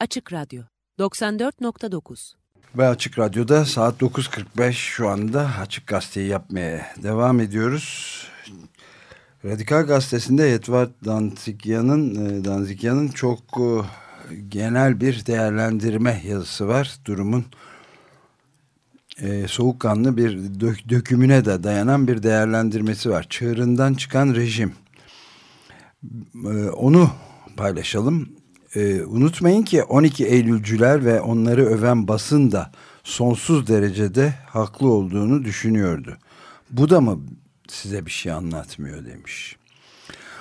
Açık Radyo 94.9 Ve Açık Radyo'da saat 9.45 şu anda Açık Gazeteyi yapmaya devam ediyoruz. Radikal Gazetesi'nde Edward Danzigyan'ın e, Danzigyan'ın çok e, genel bir değerlendirme yazısı var. Durumun e, soğukkanlı bir dök, dökümüne de dayanan bir değerlendirmesi var. Çığırından çıkan rejim. E, onu paylaşalım. E, unutmayın ki 12 Eylülcüler ve onları öven basın da sonsuz derecede haklı olduğunu düşünüyordu. Bu da mı size bir şey anlatmıyor demiş.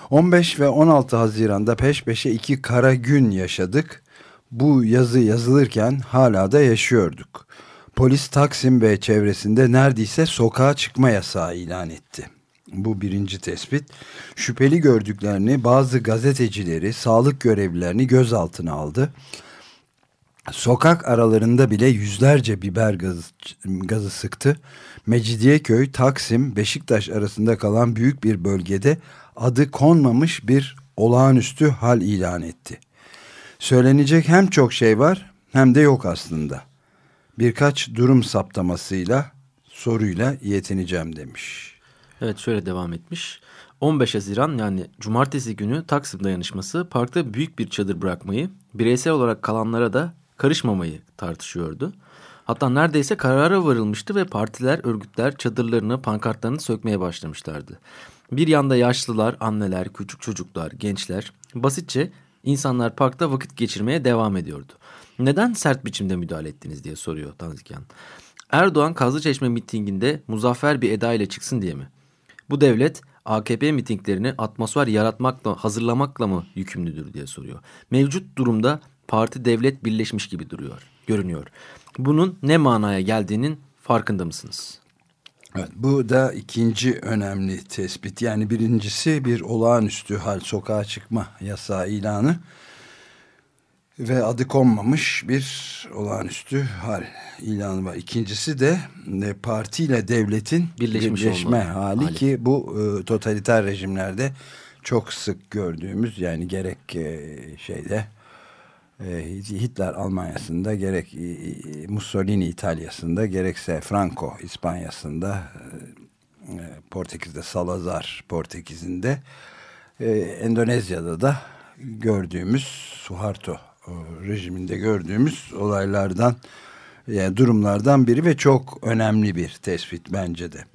15 ve 16 Haziran'da peş peşe iki kara gün yaşadık. Bu yazı yazılırken hala da yaşıyorduk. Polis Taksim ve çevresinde neredeyse sokağa çıkma yasağı ilan etti. Bu birinci tespit. Şüpheli gördüklerini bazı gazetecileri, sağlık görevlilerini gözaltına aldı. Sokak aralarında bile yüzlerce biber gazı, gazı sıktı. Mecidiyeköy, Taksim, Beşiktaş arasında kalan büyük bir bölgede adı konmamış bir olağanüstü hal ilan etti. Söylenecek hem çok şey var hem de yok aslında. Birkaç durum saptamasıyla, soruyla yetineceğim demiş. Evet şöyle devam etmiş. 15 Haziran yani cumartesi günü Taksim dayanışması parkta büyük bir çadır bırakmayı, bireysel olarak kalanlara da karışmamayı tartışıyordu. Hatta neredeyse karara varılmıştı ve partiler, örgütler çadırlarını, pankartlarını sökmeye başlamışlardı. Bir yanda yaşlılar, anneler, küçük çocuklar, gençler basitçe insanlar parkta vakit geçirmeye devam ediyordu. Neden sert biçimde müdahale ettiniz diye soruyor Tanzikyan. Erdoğan Kazlıçeşme mitinginde muzaffer bir eda ile çıksın diye mi? Bu devlet AKP mitinglerini atmosfer yaratmakla, hazırlamakla mı yükümlüdür diye soruyor. Mevcut durumda parti devlet birleşmiş gibi duruyor, görünüyor. Bunun ne manaya geldiğinin farkında mısınız? Evet, bu da ikinci önemli tespit. Yani birincisi bir olağanüstü hal sokağa çıkma yasağı ilanı ve adı konmamış bir olağanüstü hal ilanı var. İkincisi de e, partiyle devletin Birleşmiş birleşme hali, hali ki bu e, totaliter rejimlerde çok sık gördüğümüz yani gerek e, şeyde e, Hitler Almanya'sında gerek e, Mussolini İtalya'sında gerekse Franco İspanya'sında e, e Portekiz'de Salazar Portekiz'inde e, Endonezya'da da gördüğümüz Suharto rejiminde gördüğümüz olaylardan yani durumlardan biri ve çok önemli bir tespit bence de.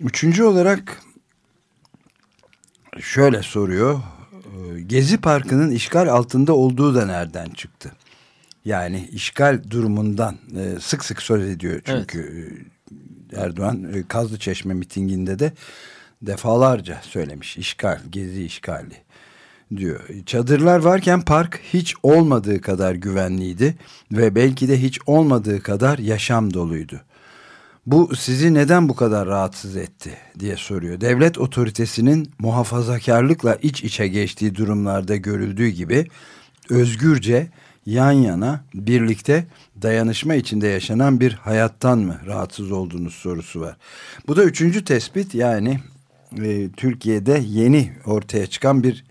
Üçüncü olarak şöyle soruyor. Gezi Parkı'nın işgal altında olduğu da nereden çıktı? Yani işgal durumundan e, sık sık söz ediyor çünkü evet. Erdoğan e, Kazlı Çeşme mitinginde de defalarca söylemiş işgal, gezi işgali diyor. Çadırlar varken park hiç olmadığı kadar güvenliydi ve belki de hiç olmadığı kadar yaşam doluydu. Bu sizi neden bu kadar rahatsız etti diye soruyor. Devlet otoritesinin muhafazakarlıkla iç içe geçtiği durumlarda görüldüğü gibi özgürce yan yana birlikte dayanışma içinde yaşanan bir hayattan mı rahatsız olduğunuz sorusu var. Bu da üçüncü tespit yani e, Türkiye'de yeni ortaya çıkan bir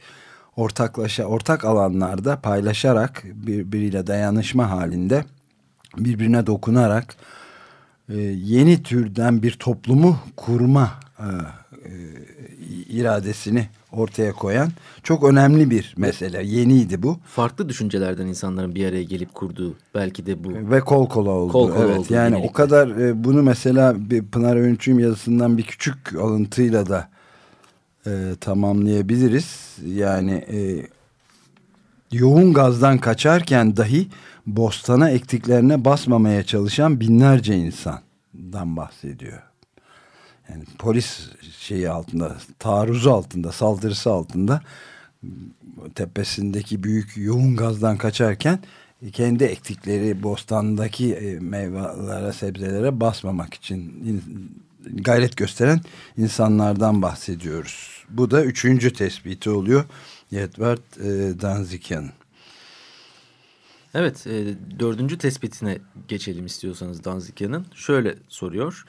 ortaklaşa ortak alanlarda paylaşarak birbiriyle dayanışma halinde birbirine dokunarak e, yeni türden bir toplumu kurma e, e, iradesini ortaya koyan çok önemli bir mesele. Yeniydi bu. Farklı düşüncelerden insanların bir araya gelip kurduğu belki de bu. Ve kol kola oldu. Kol kola evet, oldu yani yenilikle. o kadar e, bunu mesela bir Pınar Öğünçüğüm yazısından bir küçük alıntıyla da e, tamamlayabiliriz. Yani e, yoğun gazdan kaçarken dahi bostana ektiklerine basmamaya çalışan binlerce insandan bahsediyor. Yani polis şeyi altında, taarruzu altında, saldırısı altında tepesindeki büyük yoğun gazdan kaçarken kendi ektikleri bostandaki e, meyvelere, sebzelere basmamak için gayret gösteren insanlardan bahsediyoruz. Bu da üçüncü tespiti oluyor Edward e, Danzikyan'ın. Evet, e, dördüncü tespitine geçelim istiyorsanız Danzikyan'ın. Şöyle soruyor,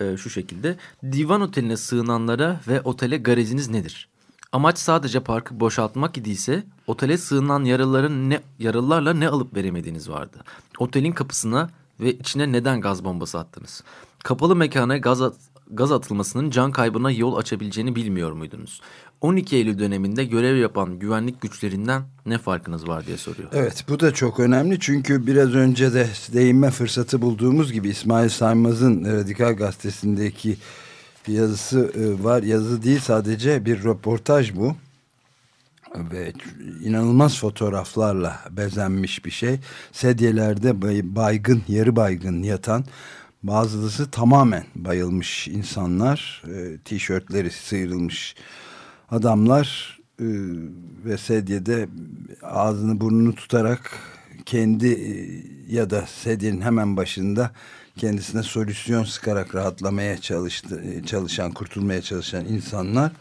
e, şu şekilde. Divan oteline sığınanlara ve otele gareziniz nedir? Amaç sadece parkı boşaltmak idiyse otele sığınan yaralıların ne, yaralılarla ne alıp veremediğiniz vardı. Otelin kapısına ve içine neden gaz bombası attınız? Kapalı mekana gaz, at, gaz atılmasının can kaybına yol açabileceğini bilmiyor muydunuz? 12 Eylül döneminde görev yapan güvenlik güçlerinden ne farkınız var diye soruyor. Evet bu da çok önemli çünkü biraz önce de değinme fırsatı bulduğumuz gibi İsmail Saymaz'ın Radikal Gazetesi'ndeki yazısı e, var. Yazı değil sadece bir röportaj bu. Ve inanılmaz fotoğraflarla bezenmiş bir şey. Sedyelerde baygın, yarı baygın yatan bazısı tamamen bayılmış insanlar. E, tişörtleri sıyrılmış adamlar e, ve sedyede ağzını burnunu tutarak kendi ya da sedyenin hemen başında kendisine solüsyon sıkarak rahatlamaya çalıştı, çalışan, kurtulmaya çalışan insanlar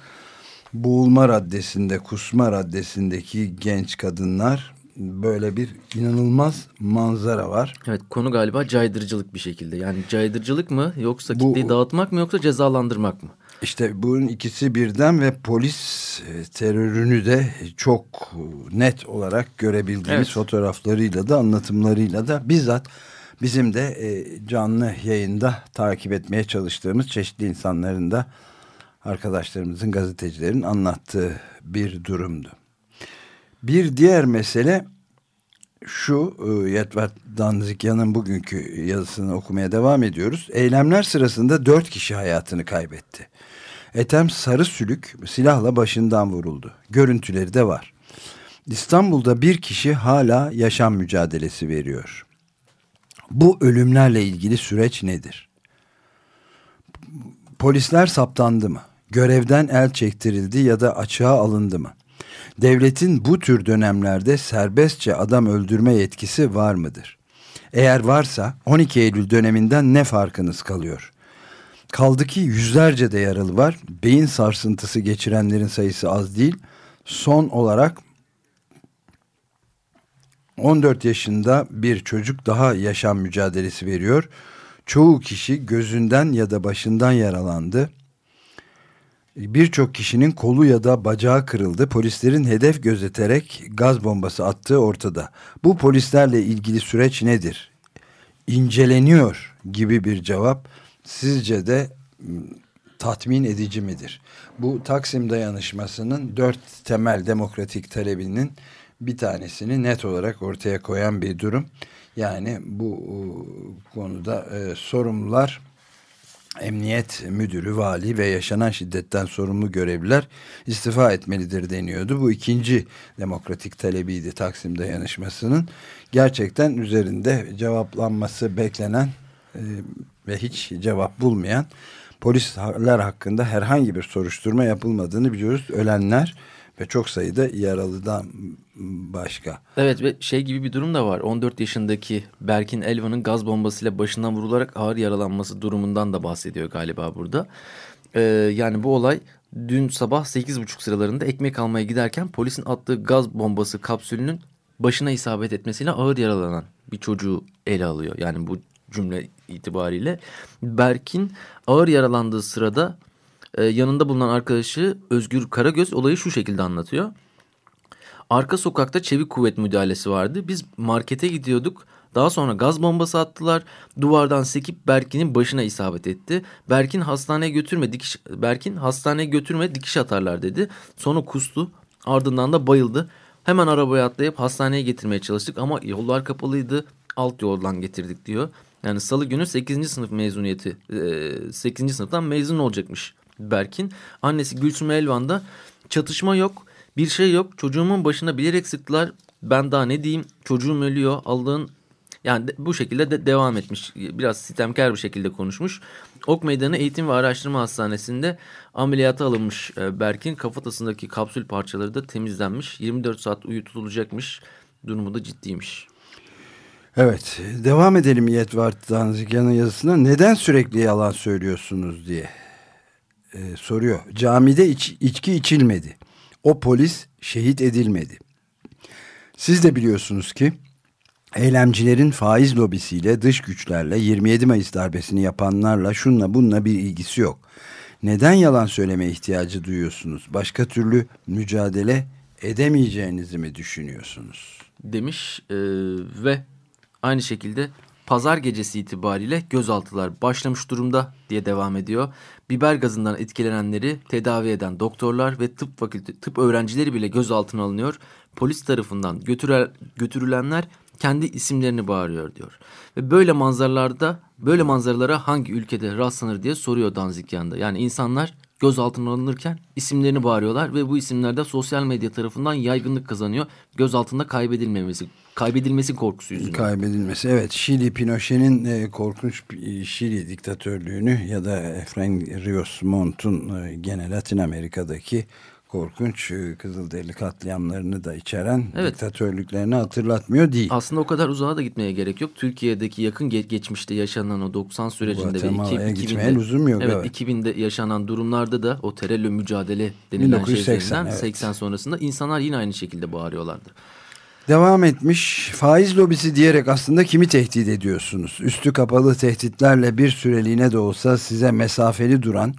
boğulma raddesinde, kusma raddesindeki genç kadınlar böyle bir inanılmaz manzara var. Evet konu galiba caydırıcılık bir şekilde. Yani caydırıcılık mı yoksa kitleyi Bu, dağıtmak mı yoksa cezalandırmak mı? İşte bunun ikisi birden ve polis e, terörünü de çok net olarak görebildiğimiz evet. fotoğraflarıyla da anlatımlarıyla da bizzat bizim de e, canlı yayında takip etmeye çalıştığımız çeşitli insanların da arkadaşlarımızın, gazetecilerin anlattığı bir durumdu. Bir diğer mesele şu, e, Yetvat Danzikyan'ın bugünkü yazısını okumaya devam ediyoruz. Eylemler sırasında dört kişi hayatını kaybetti. Etem sarı sülük silahla başından vuruldu. Görüntüleri de var. İstanbul'da bir kişi hala yaşam mücadelesi veriyor. Bu ölümlerle ilgili süreç nedir? Polisler saptandı mı? Görevden el çektirildi ya da açığa alındı mı? Devletin bu tür dönemlerde serbestçe adam öldürme yetkisi var mıdır? Eğer varsa 12 Eylül döneminden ne farkınız kalıyor? Kaldı ki yüzlerce de yaralı var. Beyin sarsıntısı geçirenlerin sayısı az değil. Son olarak 14 yaşında bir çocuk daha yaşam mücadelesi veriyor. Çoğu kişi gözünden ya da başından yaralandı. Birçok kişinin kolu ya da bacağı kırıldı. Polislerin hedef gözeterek gaz bombası attığı ortada. Bu polislerle ilgili süreç nedir? İnceleniyor gibi bir cevap sizce de tatmin edici midir? Bu Taksim dayanışmasının dört temel demokratik talebinin bir tanesini net olarak ortaya koyan bir durum. Yani bu konuda e, sorumlular emniyet müdürü, vali ve yaşanan şiddetten sorumlu görevliler istifa etmelidir deniyordu. Bu ikinci demokratik talebiydi Taksim dayanışmasının. Gerçekten üzerinde cevaplanması beklenen e, ve hiç cevap bulmayan polisler hakkında herhangi bir soruşturma yapılmadığını biliyoruz. Ölenler ve çok sayıda yaralıdan başka. Evet ve şey gibi bir durum da var. 14 yaşındaki Berkin Elvan'ın gaz bombasıyla başından vurularak ağır yaralanması durumundan da bahsediyor galiba burada. Ee, yani bu olay dün sabah 8.30 sıralarında ekmek almaya giderken polisin attığı gaz bombası kapsülünün başına isabet etmesiyle ağır yaralanan bir çocuğu ele alıyor. Yani bu cümle itibariyle. Berkin ağır yaralandığı sırada e, yanında bulunan arkadaşı Özgür Karagöz olayı şu şekilde anlatıyor. Arka sokakta çevik kuvvet müdahalesi vardı. Biz markete gidiyorduk. Daha sonra gaz bombası attılar. Duvardan sekip Berkin'in başına isabet etti. Berkin hastaneye götürme dikiş Berkin hastaneye götürme dikiş atarlar dedi. Sonra kustu. Ardından da bayıldı. Hemen arabaya atlayıp hastaneye getirmeye çalıştık ama yollar kapalıydı. Alt yoldan getirdik diyor. Yani salı günü 8. sınıf mezuniyeti 8. sınıftan mezun olacakmış Berkin. Annesi Gülsüm Elvan'da çatışma yok bir şey yok çocuğumun başına bilerek sıktılar ben daha ne diyeyim çocuğum ölüyor Allah'ın yani bu şekilde de devam etmiş. Biraz sitemkar bir şekilde konuşmuş. Ok Meydanı Eğitim ve Araştırma Hastanesi'nde ameliyata alınmış e, Berk'in kafatasındaki kapsül parçaları da temizlenmiş. 24 saat uyutulacakmış. Durumu da ciddiymiş. Evet devam edelim Yetvart Danzigyan'ın yazısına. Neden sürekli yalan söylüyorsunuz diye e, soruyor. Camide iç, içki içilmedi. O polis şehit edilmedi. Siz de biliyorsunuz ki eylemcilerin faiz lobisiyle dış güçlerle 27 Mayıs darbesini yapanlarla şunla bununla bir ilgisi yok. Neden yalan söyleme ihtiyacı duyuyorsunuz? Başka türlü mücadele edemeyeceğinizi mi düşünüyorsunuz? Demiş e, ve aynı şekilde pazar gecesi itibariyle gözaltılar başlamış durumda diye devam ediyor. Biber gazından etkilenenleri tedavi eden doktorlar ve tıp fakülte tıp öğrencileri bile gözaltına alınıyor. Polis tarafından götürel, götürülenler kendi isimlerini bağırıyor diyor. Ve böyle manzaralarda böyle manzaralara hangi ülkede rastlanır diye soruyor Danzikyan'da. Yani insanlar gözaltına alınırken isimlerini bağırıyorlar ve bu isimler de sosyal medya tarafından yaygınlık kazanıyor. Gözaltında kaybedilmemesi kaybedilmesi korkusu yüzünden. Kaybedilmesi evet Şili Pinochet'in e, korkunç Şili diktatörlüğünü ya da Efrain Rios Mont'un e, gene Latin Amerika'daki korkunç e, Kızılderili katliamlarını da içeren evet. diktatörlüklerini hatırlatmıyor değil. Aslında o kadar uzağa da gitmeye gerek yok. Türkiye'deki yakın ge geçmişte yaşanan o 90 sürecinde ve 2000'de, lüzum yok. Evet, evet 2000'de yaşanan durumlarda da o terörle mücadele denilen 1980, şeylerden evet. 80 sonrasında insanlar yine aynı şekilde bağırıyorlardı. Devam etmiş faiz lobisi diyerek aslında kimi tehdit ediyorsunuz? Üstü kapalı tehditlerle bir süreliğine de olsa size mesafeli duran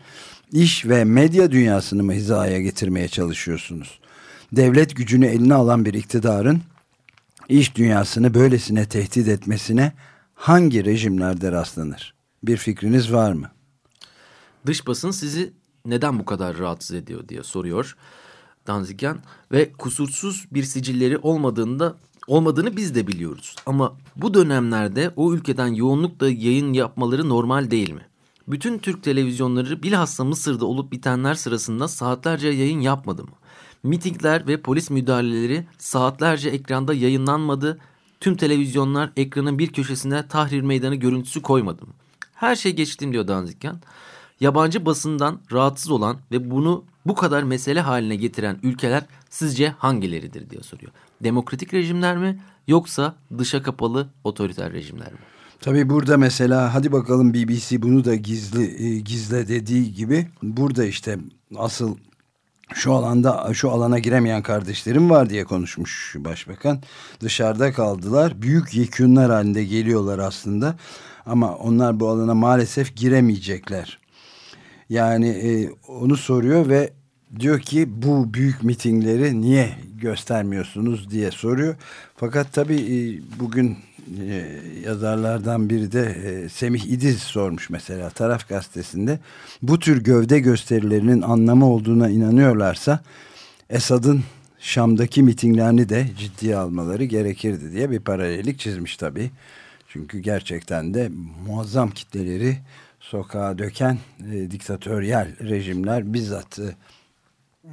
iş ve medya dünyasını mı hizaya getirmeye çalışıyorsunuz? Devlet gücünü eline alan bir iktidarın iş dünyasını böylesine tehdit etmesine hangi rejimlerde rastlanır? Bir fikriniz var mı? Dış basın sizi neden bu kadar rahatsız ediyor diye soruyor Danzigen ve kusursuz bir sicilleri olmadığında olmadığını biz de biliyoruz. Ama bu dönemlerde o ülkeden yoğunlukla yayın yapmaları normal değil mi? Bütün Türk televizyonları bilhassa Mısır'da olup bitenler sırasında saatlerce yayın yapmadı mı? Mitingler ve polis müdahaleleri saatlerce ekranda yayınlanmadı. Tüm televizyonlar ekranın bir köşesine Tahrir Meydanı görüntüsü koymadı mı? Her şey geçtim diyor Danzikyan. Yabancı basından rahatsız olan ve bunu bu kadar mesele haline getiren ülkeler sizce hangileridir diye soruyor. Demokratik rejimler mi yoksa dışa kapalı otoriter rejimler mi? Tabii burada mesela hadi bakalım BBC bunu da gizli e, gizle dediği gibi burada işte asıl şu alanda şu alana giremeyen kardeşlerim var diye konuşmuş başbakan. Dışarıda kaldılar. Büyük yekünler halinde geliyorlar aslında. Ama onlar bu alana maalesef giremeyecekler. Yani e, onu soruyor ve diyor ki bu büyük mitingleri niye göstermiyorsunuz diye soruyor. Fakat tabii e, bugün e, yazarlardan biri de e, Semih İdiz sormuş mesela Taraf Gazetesi'nde. Bu tür gövde gösterilerinin anlamı olduğuna inanıyorlarsa Esad'ın Şam'daki mitinglerini de ciddiye almaları gerekirdi diye bir paralellik çizmiş tabii. Çünkü gerçekten de muazzam kitleleri sokağa döken e, diktatöryel rejimler bizzat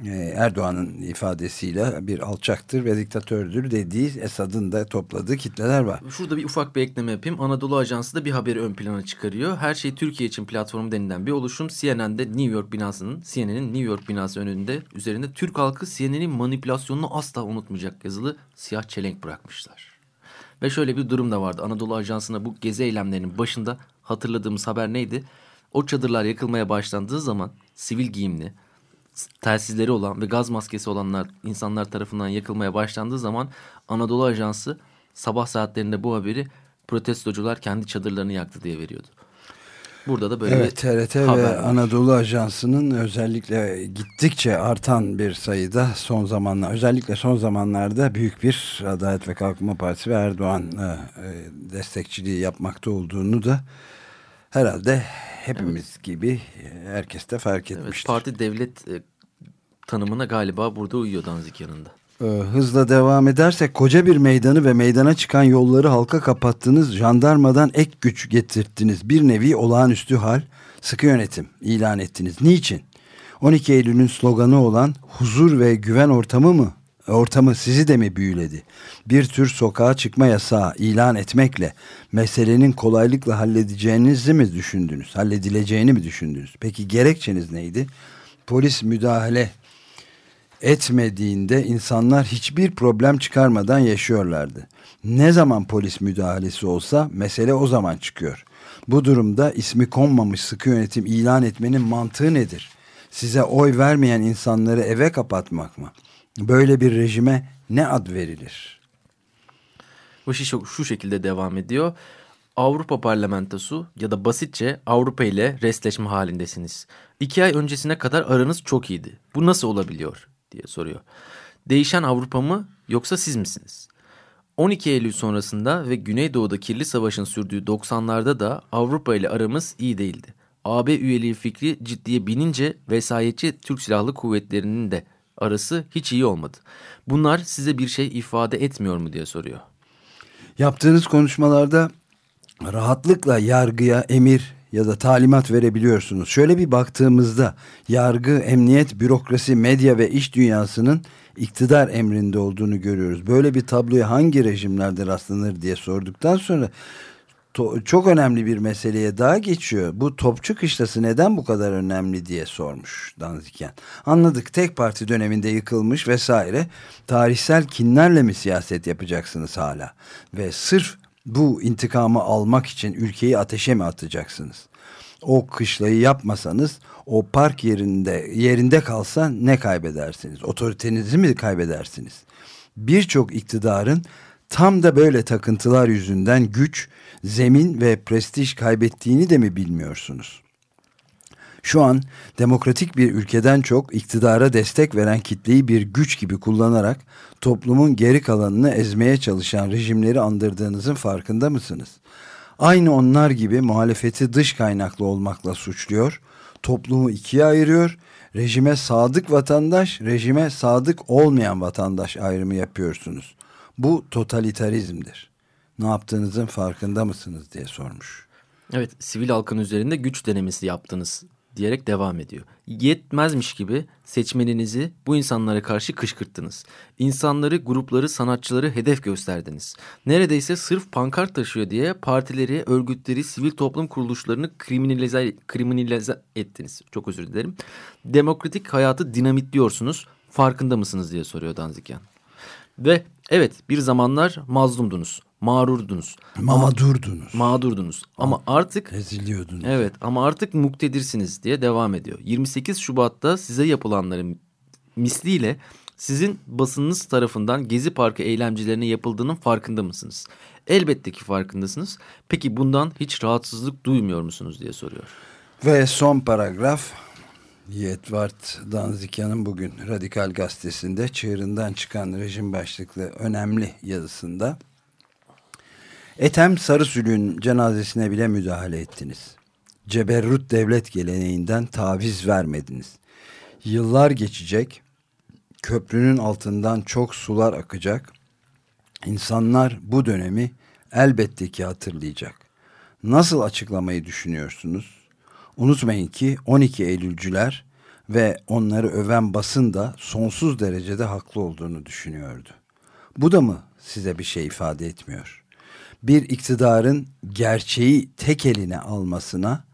e, Erdoğan'ın ifadesiyle bir alçaktır ve diktatördür dediği Esad'ın da topladığı kitleler var. Şurada bir ufak bir ekleme yapayım. Anadolu Ajansı da bir haberi ön plana çıkarıyor. Her şey Türkiye için platformu denilen bir oluşum CNN'de New York binasının CNN'in New York binası önünde üzerinde Türk halkı CNN'in manipülasyonunu asla unutmayacak yazılı siyah çelenk bırakmışlar. Ve şöyle bir durum da vardı. Anadolu Ajansı'na bu gezi eylemlerinin başında hatırladığımız haber neydi? O çadırlar yakılmaya başlandığı zaman sivil giyimli, telsizleri olan ve gaz maskesi olanlar insanlar tarafından yakılmaya başlandığı zaman Anadolu Ajansı sabah saatlerinde bu haberi protestocular kendi çadırlarını yaktı diye veriyordu. Burada da böyle evet, bir TRT haber ve var. Anadolu Ajansı'nın özellikle gittikçe artan bir sayıda son zamanlar özellikle son zamanlarda büyük bir Adalet ve Kalkınma Partisi ve Erdoğan e, e destekçiliği yapmakta olduğunu da herhalde hepimiz evet. gibi herkes de fark etmiştir. Evet, parti devlet e, tanımına galiba burada uyuyor Danzik yanında. Ee, hızla devam edersek koca bir meydanı ve meydana çıkan yolları halka kapattınız. Jandarmadan ek güç getirttiniz. Bir nevi olağanüstü hal, sıkı yönetim ilan ettiniz. Niçin? 12 Eylül'ün sloganı olan huzur ve güven ortamı mı? Ortamı sizi de mi büyüledi? Bir tür sokağa çıkma yasağı ilan etmekle meselenin kolaylıkla halledeceğinizi mi düşündünüz? Halledileceğini mi düşündünüz? Peki gerekçeniz neydi? Polis müdahale etmediğinde insanlar hiçbir problem çıkarmadan yaşıyorlardı. Ne zaman polis müdahalesi olsa mesele o zaman çıkıyor. Bu durumda ismi konmamış sıkı yönetim ilan etmenin mantığı nedir? Size oy vermeyen insanları eve kapatmak mı? Böyle bir rejime ne ad verilir? Bu şey şu şekilde devam ediyor. Avrupa Parlamentosu ya da basitçe Avrupa ile restleşme halindesiniz. İki ay öncesine kadar aranız çok iyiydi. Bu nasıl olabiliyor diye soruyor. Değişen Avrupa mı yoksa siz misiniz? 12 Eylül sonrasında ve Güneydoğu'da kirli savaşın sürdüğü 90'larda da Avrupa ile aramız iyi değildi. AB üyeliği fikri ciddiye binince vesayetçi Türk Silahlı Kuvvetleri'nin de arası hiç iyi olmadı. Bunlar size bir şey ifade etmiyor mu diye soruyor. Yaptığınız konuşmalarda rahatlıkla yargıya emir ya da talimat verebiliyorsunuz. Şöyle bir baktığımızda yargı, emniyet, bürokrasi, medya ve iş dünyasının iktidar emrinde olduğunu görüyoruz. Böyle bir tabloya hangi rejimlerde rastlanır diye sorduktan sonra çok önemli bir meseleye daha geçiyor. Bu topçu kışlası neden bu kadar önemli diye sormuş Danziken. Anladık tek parti döneminde yıkılmış vesaire. Tarihsel kinlerle mi siyaset yapacaksınız hala? Ve sırf bu intikamı almak için ülkeyi ateşe mi atacaksınız? O kışlayı yapmasanız o park yerinde yerinde kalsa ne kaybedersiniz? Otoritenizi mi kaybedersiniz? Birçok iktidarın tam da böyle takıntılar yüzünden güç, zemin ve prestij kaybettiğini de mi bilmiyorsunuz? Şu an demokratik bir ülkeden çok iktidara destek veren kitleyi bir güç gibi kullanarak toplumun geri kalanını ezmeye çalışan rejimleri andırdığınızın farkında mısınız? Aynı onlar gibi muhalefeti dış kaynaklı olmakla suçluyor, toplumu ikiye ayırıyor, rejime sadık vatandaş, rejime sadık olmayan vatandaş ayrımı yapıyorsunuz. Bu totalitarizmdir. Ne yaptığınızın farkında mısınız diye sormuş. Evet, sivil halkın üzerinde güç denemesi yaptınız diyerek devam ediyor. Yetmezmiş gibi seçmeninizi bu insanlara karşı kışkırttınız. İnsanları, grupları, sanatçıları hedef gösterdiniz. Neredeyse sırf pankart taşıyor diye partileri, örgütleri, sivil toplum kuruluşlarını kriminalize, kriminalize ettiniz. Çok özür dilerim. Demokratik hayatı dinamitliyorsunuz. Farkında mısınız diye soruyor Danzikyan. Ve evet bir zamanlar mazlumdunuz mağrurdunuz. Mağdurdunuz. Mağdurdunuz. Ama artık... Eziliyordunuz. Evet ama artık muktedirsiniz diye devam ediyor. 28 Şubat'ta size yapılanların misliyle sizin basınınız tarafından Gezi Parkı eylemcilerine yapıldığının farkında mısınız? Elbette ki farkındasınız. Peki bundan hiç rahatsızlık duymuyor musunuz diye soruyor. Ve son paragraf Yetvart Danzikyan'ın bugün Radikal Gazetesi'nde çığırından çıkan rejim başlıklı önemli yazısında Ethem Sarısülü'nün cenazesine bile müdahale ettiniz. Ceberrut devlet geleneğinden taviz vermediniz. Yıllar geçecek, köprünün altından çok sular akacak. İnsanlar bu dönemi elbette ki hatırlayacak. Nasıl açıklamayı düşünüyorsunuz? Unutmayın ki 12 Eylülcüler ve onları öven basın da sonsuz derecede haklı olduğunu düşünüyordu. Bu da mı size bir şey ifade etmiyor?'' Bir iktidarın gerçeği tek eline almasına,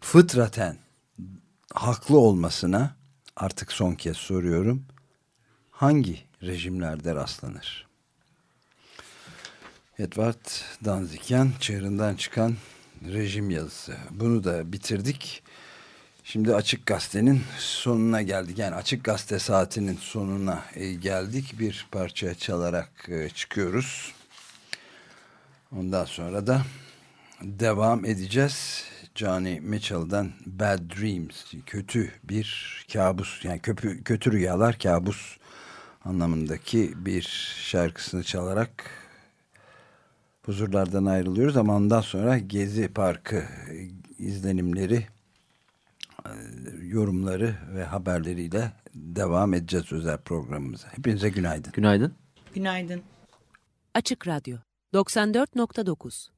fıtraten haklı olmasına artık son kez soruyorum. Hangi rejimlerde rastlanır? Edward Danzikyan çığırından çıkan rejim yazısı. Bunu da bitirdik. Şimdi Açık Gazete'nin sonuna geldik. Yani Açık Gazete saatinin sonuna e, geldik. Bir parça çalarak e, çıkıyoruz. Ondan sonra da devam edeceğiz. Johnny Mitchell'dan Bad Dreams, kötü bir kabus, yani kötü, kötü rüyalar kabus anlamındaki bir şarkısını çalarak huzurlardan ayrılıyoruz ama ondan sonra Gezi Parkı izlenimleri, yorumları ve haberleriyle devam edeceğiz özel programımıza. Hepinize günaydın. Günaydın. Günaydın. Açık Radyo 94.9